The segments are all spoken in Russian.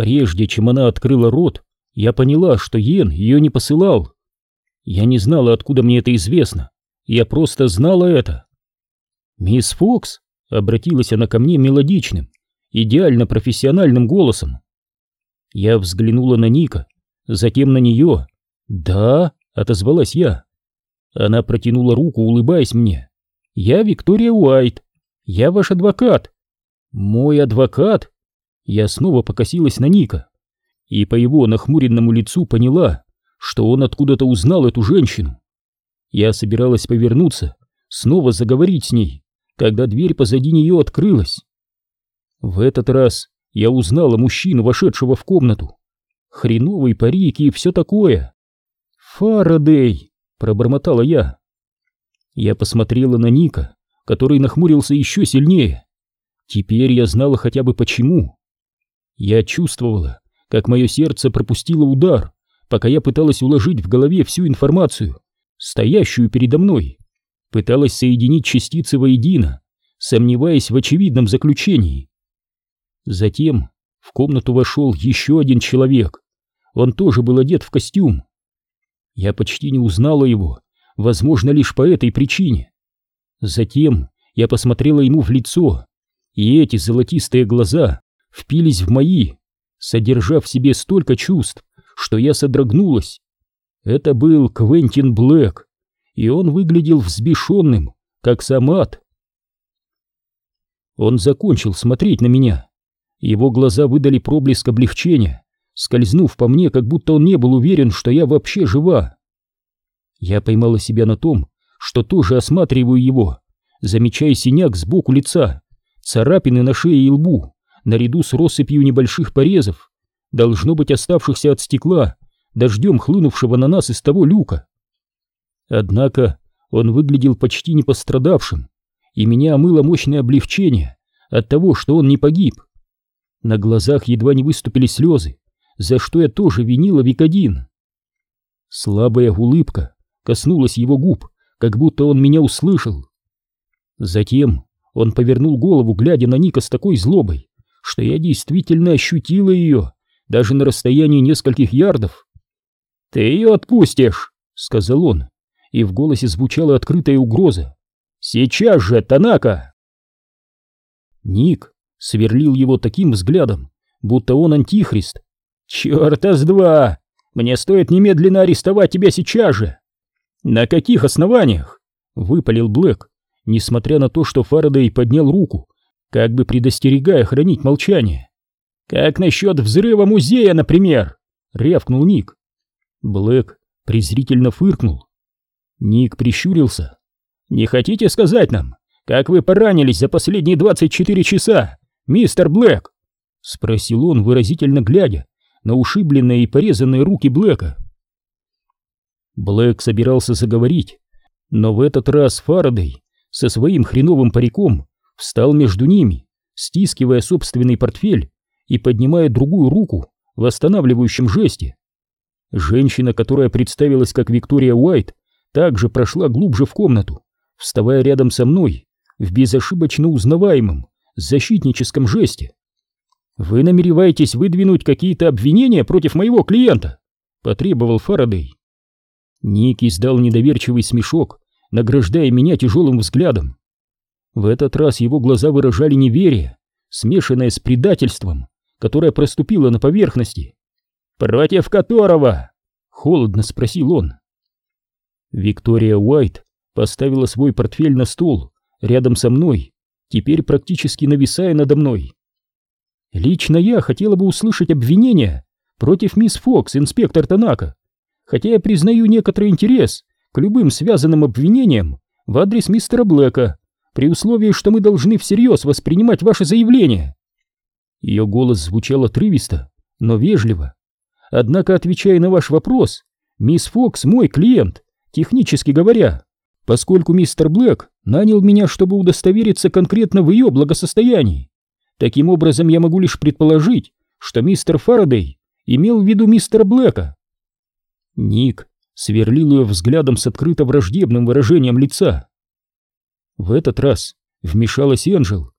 Прежде чем она открыла рот, я поняла, что Йен ее не посылал. Я не знала, откуда мне это известно. Я просто знала это. «Мисс Фокс?» — обратилась она ко мне мелодичным, идеально профессиональным голосом. Я взглянула на Ника, затем на нее. «Да», — отозвалась я. Она протянула руку, улыбаясь мне. «Я Виктория Уайт. Я ваш адвокат». «Мой адвокат?» Я снова покосилась на Ника и по его нахмуренному лицу поняла, что он откуда-то узнал эту женщину. Я собиралась повернуться, снова заговорить с ней, когда дверь позади нее открылась. В этот раз я узнала мужчину, вошедшего в комнату. Хреновые парики и все такое. «Фарадей!» — пробормотала я. Я посмотрела на Ника, который нахмурился еще сильнее. Теперь я знала хотя бы почему. Я чувствовала, как мое сердце пропустило удар, пока я пыталась уложить в голове всю информацию, стоящую передо мной, пыталась соединить частицы воедино, сомневаясь в очевидном заключении. Затем в комнату вошел еще один человек. Он тоже был одет в костюм. Я почти не узнала его, возможно, лишь по этой причине. Затем я посмотрела ему в лицо, и эти золотистые глаза впились в мои, содержа в себе столько чувств, что я содрогнулась. Это был Квентин Блэк, и он выглядел взбешенным, как сам ад. Он закончил смотреть на меня. Его глаза выдали проблеск облегчения, скользнув по мне, как будто он не был уверен, что я вообще жива. Я поймала себя на том, что тоже осматриваю его, замечая синяк сбоку лица, царапины на шее и лбу, наряду с россыпью небольших порезов, должно быть оставшихся от стекла, дождем хлынувшего на нас из того люка. Однако он выглядел почти не пострадавшим, и меня омыло мощное облегчение от того, что он не погиб. На глазах едва не выступили слезы, за что я тоже винила Викодин. Слабая улыбка коснулась его губ, как будто он меня услышал. Затем он повернул голову, глядя на Ника с такой злобой, что я действительно ощутила ее, даже на расстоянии нескольких ярдов. «Ты ее отпустишь!» — сказал он, и в голосе звучала открытая угроза. «Сейчас же, Танака!» Ник сверлил его таким взглядом, будто он антихрист. «Черта с два! Мне стоит немедленно арестовать тебя сейчас же!» «На каких основаниях?» — выпалил Блэк, несмотря на то, что Фарадей поднял руку, как бы предостерегая хранить молчание. «Как насчет взрыва музея, например?» — рявкнул Ник. Блэк презрительно фыркнул. Ник прищурился. «Не хотите сказать нам, как вы поранились за последние 24 часа, мистер Блэк?» — спросил он, выразительно глядя на ушибленные и порезанные руки Блэка. Блэк собирался заговорить, но в этот раз Фарадей со своим хреновым париком встал между ними, стискивая собственный портфель и поднимая другую руку в останавливающем жесте. Женщина, которая представилась как Виктория Уайт, также прошла глубже в комнату, вставая рядом со мной в безошибочно узнаваемом защитническом жесте. «Вы намереваетесь выдвинуть какие-то обвинения против моего клиента?» — потребовал Фарадей. Ник издал недоверчивый смешок, награждая меня тяжелым взглядом. В этот раз его глаза выражали неверие, смешанное с предательством, которое проступило на поверхности. «Против которого?» — холодно спросил он. Виктория Уайт поставила свой портфель на стол рядом со мной, теперь практически нависая надо мной. Лично я хотела бы услышать обвинения против мисс Фокс, инспектор Танака, хотя я признаю некоторый интерес к любым связанным обвинениям в адрес мистера Блэка, при условии, что мы должны всерьез воспринимать ваше заявление. Ее голос звучал отрывисто, но вежливо. Однако, отвечая на ваш вопрос, мисс Фокс мой клиент, технически говоря, поскольку мистер Блэк нанял меня, чтобы удостовериться конкретно в ее благосостоянии. Таким образом, я могу лишь предположить, что мистер Фарадей имел в виду мистера Блэка. Ник сверлил ее взглядом с открыто враждебным выражением лица. В этот раз вмешалась Энджел.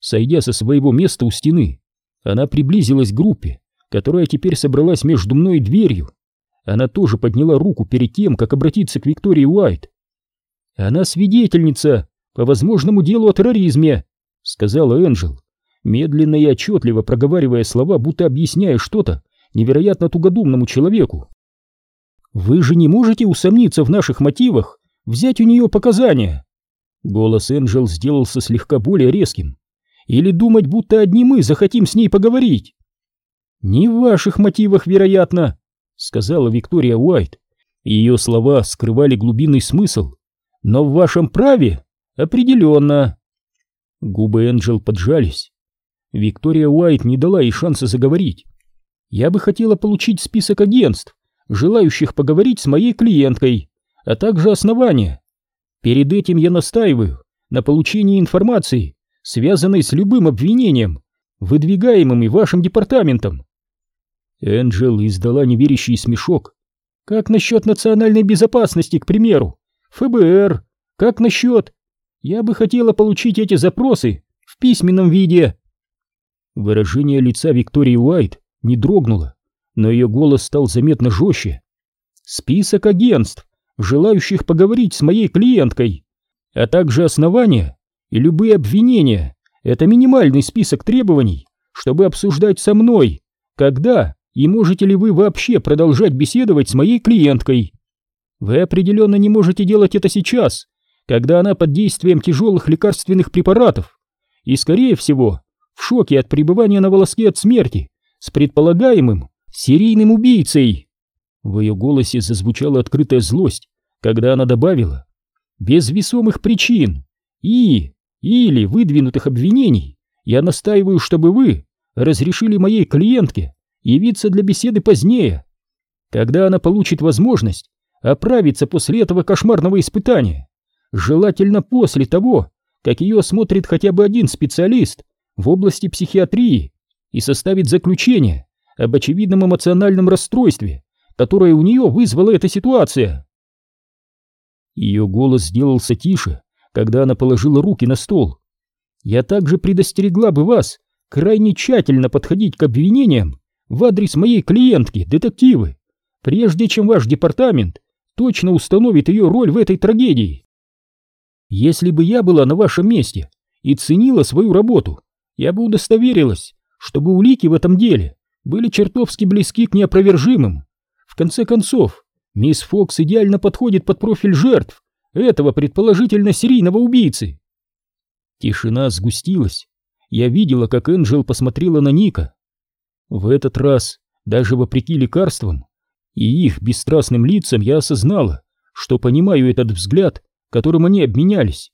Сойдя со своего места у стены, она приблизилась к группе, которая теперь собралась между мной и дверью. Она тоже подняла руку перед тем, как обратиться к Виктории Уайт. «Она свидетельница по возможному делу о терроризме», — сказала Энджел, медленно и отчетливо проговаривая слова, будто объясняя что-то невероятно тугодумному человеку. «Вы же не можете усомниться в наших мотивах, взять у нее показания?» Голос Энджел сделался слегка более резким. «Или думать, будто одни мы захотим с ней поговорить?» «Не в ваших мотивах, вероятно», — сказала Виктория Уайт. Ее слова скрывали глубинный смысл. «Но в вашем праве определенно». Губы Энджел поджались. Виктория Уайт не дала ей шанса заговорить. «Я бы хотела получить список агентств, желающих поговорить с моей клиенткой, а также основания. Перед этим я настаиваю на получении информации, связанной с любым обвинением, выдвигаемым вашим департаментом. Энджел издала неверящий смешок. Как насчет национальной безопасности, к примеру? ФБР? Как насчет? Я бы хотела получить эти запросы в письменном виде. Выражение лица Виктории Уайт не дрогнуло, но ее голос стал заметно жестче. Список агентств, желающих поговорить с моей клиенткой, а также основания и любые обвинения. Это минимальный список требований, чтобы обсуждать со мной, когда и можете ли вы вообще продолжать беседовать с моей клиенткой. Вы определенно не можете делать это сейчас, когда она под действием тяжелых лекарственных препаратов и, скорее всего, в шоке от пребывания на волоске от смерти с предполагаемым серийным убийцей. В ее голосе зазвучала открытая злость, когда она добавила «без весомых причин и или выдвинутых обвинений я настаиваю, чтобы вы разрешили моей клиентке явиться для беседы позднее, когда она получит возможность оправиться после этого кошмарного испытания, желательно после того, как ее осмотрит хотя бы один специалист в области психиатрии и составит заключение об очевидном эмоциональном расстройстве, которое у нее вызвала эта ситуация. Ее голос сделался тише, когда она положила руки на стол. «Я также предостерегла бы вас крайне тщательно подходить к обвинениям в адрес моей клиентки, детективы, прежде чем ваш департамент точно установит ее роль в этой трагедии. Если бы я была на вашем месте и ценила свою работу, я бы удостоверилась, чтобы улики в этом деле были чертовски близки к неопровержимым. Конце концов, мисс Фокс идеально подходит под профиль жертв этого предположительно серийного убийцы. Тишина сгустилась. Я видела, как Энджел посмотрела на Ника. В этот раз, даже вопреки лекарствам и их бесстрастным лицам, я осознала, что понимаю этот взгляд, которым они обменялись.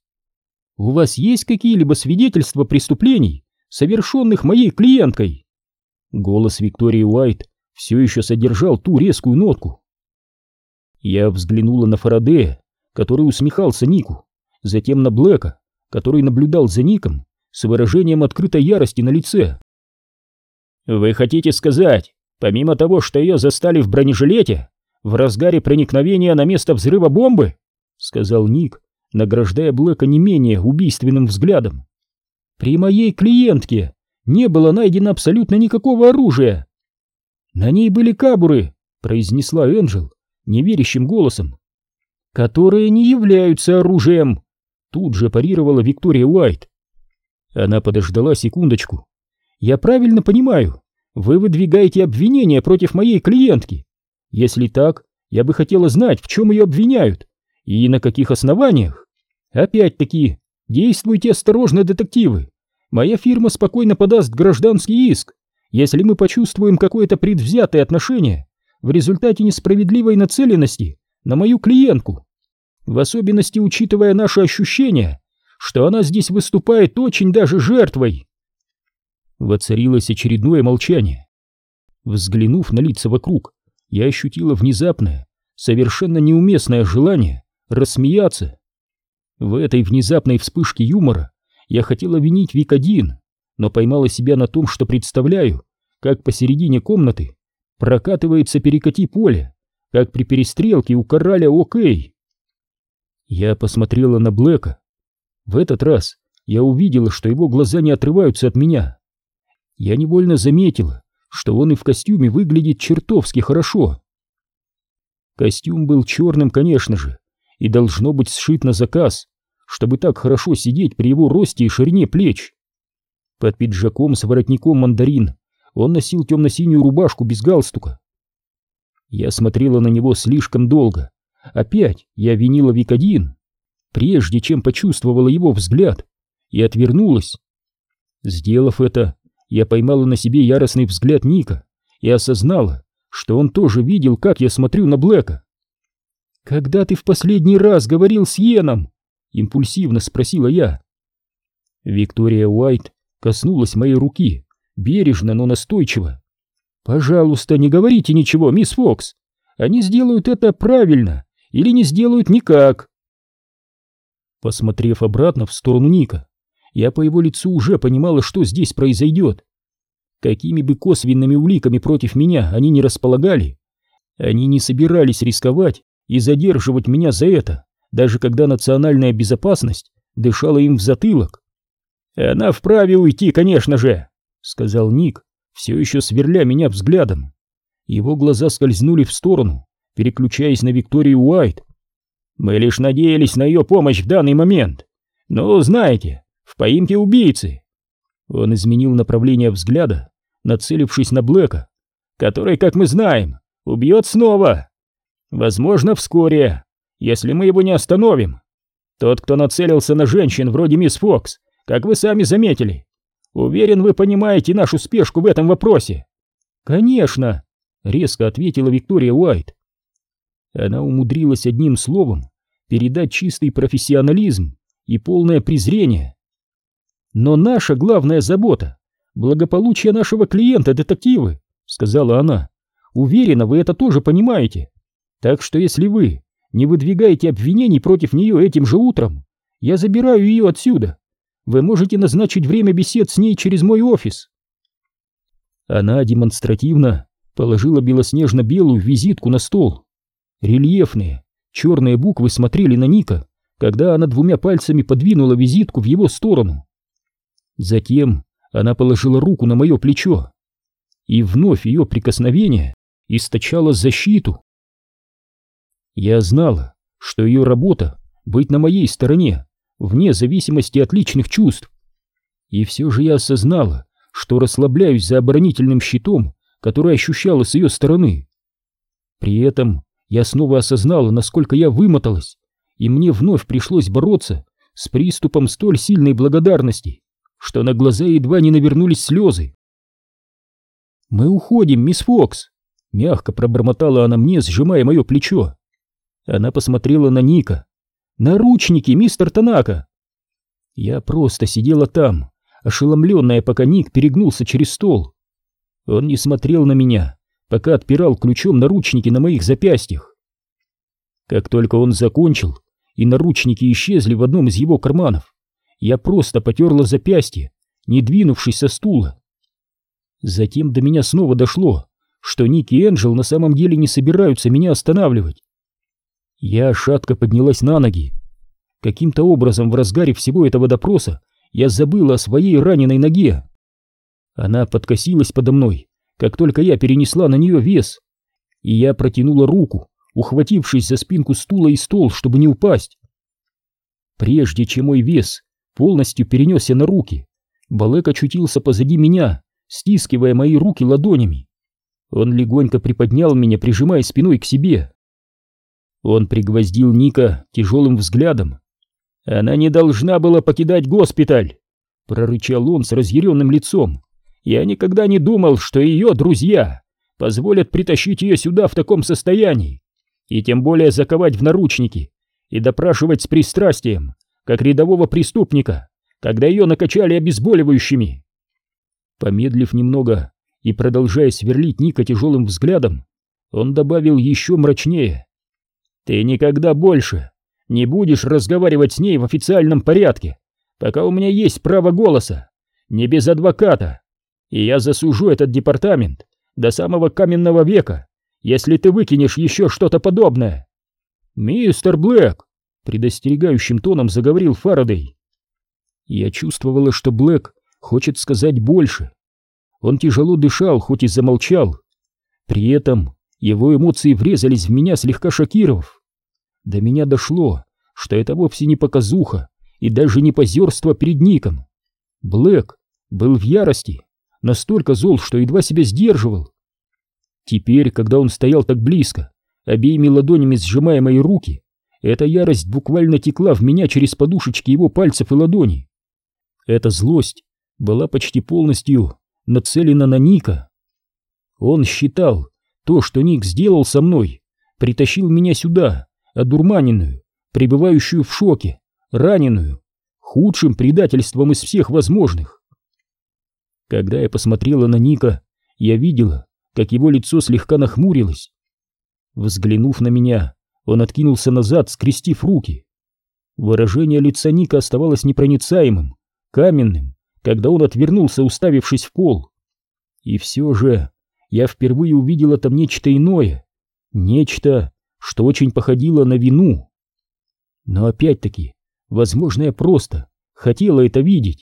«У вас есть какие-либо свидетельства преступлений, совершенных моей клиенткой?» Голос Виктории Уайт все еще содержал ту резкую нотку. Я взглянула на Фарадея, который усмехался Нику, затем на Блэка, который наблюдал за Ником с выражением открытой ярости на лице. «Вы хотите сказать, помимо того, что ее застали в бронежилете, в разгаре проникновения на место взрыва бомбы?» — сказал Ник, награждая Блэка не менее убийственным взглядом. «При моей клиентке не было найдено абсолютно никакого оружия». «На ней были кабуры», — произнесла Энджел неверящим голосом. «Которые не являются оружием», — тут же парировала Виктория Уайт. Она подождала секундочку, я правильно понимаю, вы выдвигаете обвинения против моей клиентки? Если так, я бы хотела знать, в чем ее обвиняют и на каких основаниях. Опять-таки, действуйте осторожно, детективы. Моя фирма спокойно подаст гражданский иск, если мы почувствуем какое-то предвзятое отношение в результате несправедливой нацеленности на мою клиентку. В особенности учитывая наши ощущения, что она здесь выступает очень даже жертвой. Воцарилось очередное молчание. Взглянув на лица вокруг, я ощутила внезапное, совершенно неуместное желание рассмеяться. В этой внезапной вспышке юмора я хотела винить Викодин, но поймала себя на том, что представляю, как посередине комнаты прокатывается перекати поле, как при перестрелке у кораля Окей. Я посмотрела на Блэка. В этот раз я увидела, что его глаза не отрываются от меня. Я невольно заметила, что он и в костюме выглядит чертовски хорошо. Костюм был черным, конечно же, и должно быть сшит на заказ, чтобы так хорошо сидеть при его росте и ширине плеч. Под пиджаком с воротником мандарин он носил темно-синюю рубашку без галстука. Я смотрела на него слишком долго. Опять я винила Викодин, прежде чем почувствовала его взгляд, и отвернулась. Сделав это, я поймала на себе яростный взгляд Ника и осознала, что он тоже видел, как я смотрю на Блэка. «Когда ты в последний раз говорил с Йеном?» — импульсивно спросила я. Виктория Уайт коснулась моей руки, бережно, но настойчиво. «Пожалуйста, не говорите ничего, мисс Фокс. Они сделают это правильно или не сделают никак». Посмотрев обратно в сторону Ника, я по его лицу уже понимала, что здесь произойдет. Какими бы косвенными уликами против меня они не располагали, они не собирались рисковать и задерживать меня за это, даже когда национальная безопасность дышала им в затылок. «Она вправе уйти, конечно же», — сказал Ник, все еще сверля меня взглядом. Его глаза скользнули в сторону, переключаясь на Викторию Уайт. «Мы лишь надеялись на ее помощь в данный момент. Но, знаете, в поимке убийцы». Он изменил направление взгляда, нацелившись на Блэка, который, как мы знаем, убьет снова. Возможно, вскоре, если мы его не остановим. Тот, кто нацелился на женщин вроде мисс Фокс, как вы сами заметили, Уверен, вы понимаете нашу спешку в этом вопросе. Конечно, резко ответила Виктория Уайт. Она умудрилась одним словом передать чистый профессионализм и полное презрение. Но наша главная забота — благополучие нашего клиента, детективы, сказала она. Уверена, вы это тоже понимаете. Так что если вы не выдвигаете обвинений против нее этим же утром, я забираю ее отсюда вы можете назначить время бесед с ней через мой офис. Она демонстративно положила белоснежно-белую визитку на стол. Рельефные черные буквы смотрели на Ника, когда она двумя пальцами подвинула визитку в его сторону. Затем она положила руку на мое плечо, и вновь ее прикосновение источало защиту. Я знала, что ее работа — быть на моей стороне, вне зависимости от личных чувств. И все же я осознала, что расслабляюсь за оборонительным щитом, который ощущала с ее стороны. При этом я снова осознала, насколько я вымоталась, и мне вновь пришлось бороться с приступом столь сильной благодарности, что на глаза едва не навернулись слезы. «Мы уходим, мисс Фокс!» — мягко пробормотала она мне, сжимая мое плечо. Она посмотрела на Ника, Наручники, мистер Танака!» Я просто сидела там, ошеломленная, пока Ник перегнулся через стол. Он не смотрел на меня, пока отпирал ключом наручники на моих запястьях. Как только он закончил, и наручники исчезли в одном из его карманов, я просто потерла запястье, не двинувшись со стула. Затем до меня снова дошло, что Ник и Энджел на самом деле не собираются меня останавливать. Я шатко поднялась на ноги. Каким-то образом в разгаре всего этого допроса я забыла о своей раненой ноге. Она подкосилась подо мной, как только я перенесла на нее вес, и я протянула руку, ухватившись за спинку стула и стол, чтобы не упасть. Прежде чем мой вес полностью перенесся на руки, Балек очутился позади меня, стискивая мои руки ладонями. Он легонько приподнял меня, прижимая спиной к себе. Он пригвоздил Ника тяжелым взглядом. «Она не должна была покидать госпиталь!» Прорычал он с разъяренным лицом. «Я никогда не думал, что ее друзья позволят притащить ее сюда в таком состоянии, и тем более заковать в наручники и допрашивать с пристрастием, как рядового преступника, когда ее накачали обезболивающими». Помедлив немного и продолжая сверлить Ника тяжелым взглядом, он добавил еще мрачнее. Ты никогда больше не будешь разговаривать с ней в официальном порядке, пока у меня есть право голоса, не без адвоката. И я засужу этот департамент до самого каменного века, если ты выкинешь еще что-то подобное. Мистер Блэк, предостерегающим тоном заговорил Фарадей. Я чувствовала, что Блэк хочет сказать больше. Он тяжело дышал, хоть и замолчал. При этом его эмоции врезались в меня, слегка шокировав. До меня дошло, что это вовсе не показуха и даже не позерство перед Ником. Блэк был в ярости, настолько зол, что едва себя сдерживал. Теперь, когда он стоял так близко, обеими ладонями сжимая мои руки, эта ярость буквально текла в меня через подушечки его пальцев и ладоней. Эта злость была почти полностью нацелена на Ника. Он считал, то, что Ник сделал со мной, притащил меня сюда, одурманенную, пребывающую в шоке, раненую, худшим предательством из всех возможных. Когда я посмотрела на Ника, я видела, как его лицо слегка нахмурилось. Взглянув на меня, он откинулся назад, скрестив руки. Выражение лица Ника оставалось непроницаемым, каменным, когда он отвернулся, уставившись в пол. И все же я впервые увидела там нечто иное, нечто, что очень походило на вину. Но опять-таки, возможно, я просто хотела это видеть.